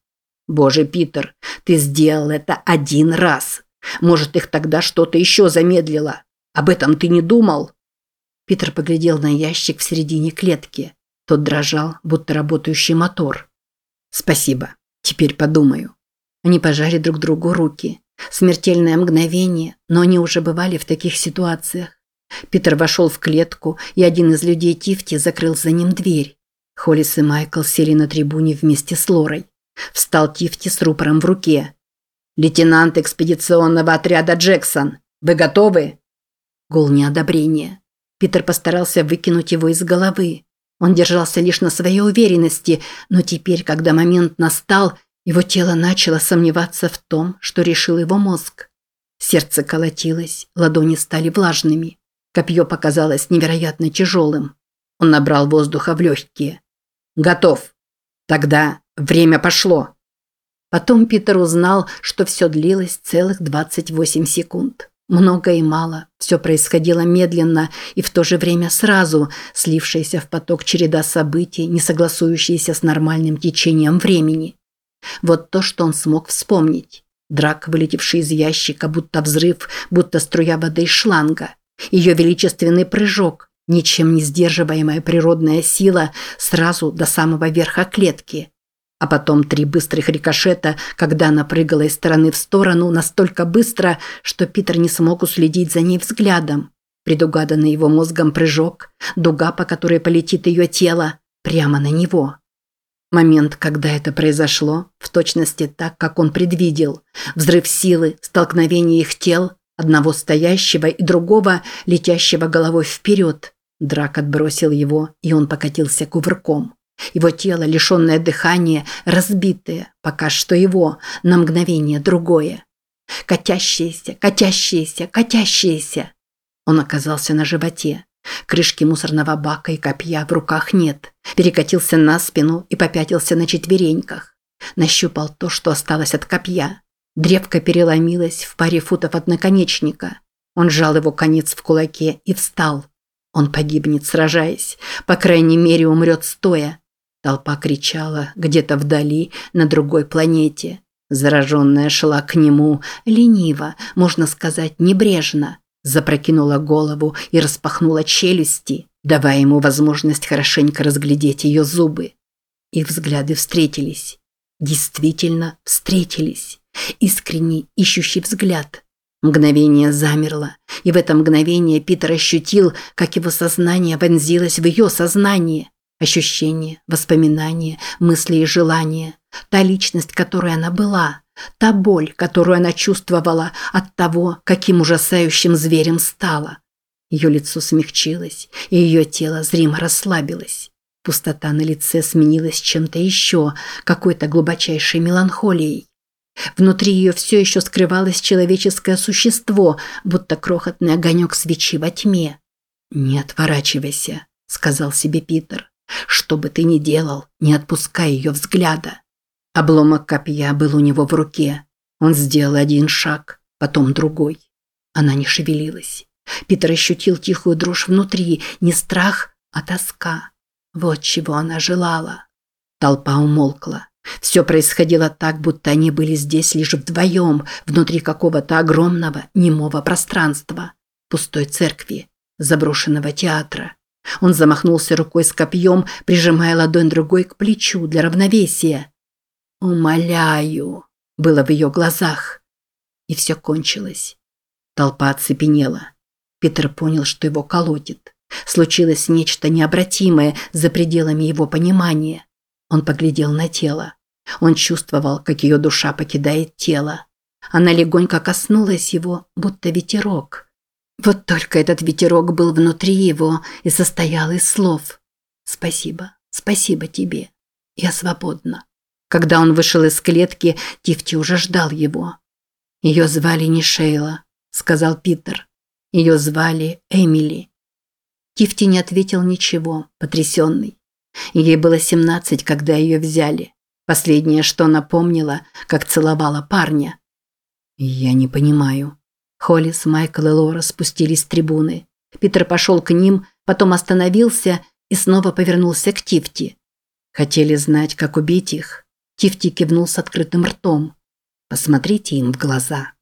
Боже, Питер, ты сделал это один раз. Может, их тогда что-то еще замедлило. Об этом ты не думал? Питер поглядел на ящик в середине клетки. Тот дрожал, будто работающий мотор. «Спасибо. Теперь подумаю». Они пожали друг другу руки. Смертельное мгновение, но они уже бывали в таких ситуациях. Питер вошел в клетку, и один из людей Тифти закрыл за ним дверь. Холлис и Майкл сели на трибуне вместе с Лорой. Встал Тифти с рупором в руке. «Лейтенант экспедиционного отряда Джексон, вы готовы?» Гул неодобрения. Питер постарался выкинуть его из головы. Он держался лишь на своей уверенности, но теперь, когда момент настал, его тело начало сомневаться в том, что решил его мозг. Сердце колотилось, ладони стали влажными. Копье показалось невероятно тяжелым. Он набрал воздуха в легкие. «Готов. Тогда время пошло». Потом Питер узнал, что все длилось целых 28 секунд. Много и мало. Все происходило медленно и в то же время сразу, слившаяся в поток череда событий, не согласующиеся с нормальным течением времени. Вот то, что он смог вспомнить. Драк, вылетевший из ящика, будто взрыв, будто струя воды из шланга. Ее величественный прыжок, ничем не сдерживаемая природная сила, сразу до самого верха клетки – а потом три быстрых рикошета, когда она прыгала из стороны в сторону настолько быстро, что Питер не смог уследить за ней взглядом. Предугаданный его мозгом прыжок, дуга, по которой полетит ее тело, прямо на него. Момент, когда это произошло, в точности так, как он предвидел. Взрыв силы, столкновение их тел, одного стоящего и другого, летящего головой вперед. Драк отбросил его, и он покатился кувырком. Его тело, лишенное дыхания, разбитое, пока что его, на мгновение другое. Катящееся, катящееся, катящееся. Он оказался на животе. Крышки мусорного бака и копья в руках нет. Перекатился на спину и попятился на четвереньках. Нащупал то, что осталось от копья. Древко переломилось в паре футов от наконечника. Он сжал его конец в кулаке и встал. Он погибнет, сражаясь. По крайней мере, умрет стоя. Толпа кричала где-то вдали, на другой планете. Зараженная шла к нему лениво, можно сказать, небрежно запрокинула голову и распахнула челюсти, давая ему возможность хорошенько разглядеть ее зубы. Их взгляды встретились. Действительно встретились. Искренний, ищущий взгляд. Мгновение замерло, и в это мгновение Питер ощутил, как его сознание вонзилось в ее сознание. Ощущения, воспоминания, мысли и желания. Та личность, которой она была. Та боль, которую она чувствовала от того, каким ужасающим зверем стала. Ее лицо смягчилось, и ее тело зримо расслабилось. Пустота на лице сменилась чем-то еще, какой-то глубочайшей меланхолией. Внутри ее все еще скрывалось человеческое существо, будто крохотный огонек свечи во тьме. «Не отворачивайся», – сказал себе Питер. «Что бы ты ни делал, не отпускай ее взгляда». Обломок копья был у него в руке. Он сделал один шаг, потом другой. Она не шевелилась. Питер ощутил тихую дрожь внутри, не страх, а тоска. Вот чего она желала. Толпа умолкла. Все происходило так, будто они были здесь лишь вдвоем, внутри какого-то огромного немого пространства, пустой церкви, заброшенного театра. Он замахнулся рукой с копьем, прижимая ладонь другой к плечу для равновесия. «Умоляю!» было в ее глазах. И все кончилось. Толпа оцепенела. Питер понял, что его колотит. Случилось нечто необратимое за пределами его понимания. Он поглядел на тело. Он чувствовал, как ее душа покидает тело. Она легонько коснулась его, будто ветерок. Вот только этот ветерок был внутри его и состоял из слов. «Спасибо, спасибо тебе. Я свободна». Когда он вышел из клетки, Тифти уже ждал его. «Ее звали не Шейла», – сказал Питер. «Ее звали Эмили». Тифти не ответил ничего, потрясенный. Ей было семнадцать, когда ее взяли. Последнее, что она помнила, как целовала парня. «Я не понимаю». Холлис, Майкл и Лора спустились с трибуны. Питер пошел к ним, потом остановился и снова повернулся к Тифти. Хотели знать, как убить их. Тифти кивнул с открытым ртом. Посмотрите им в глаза.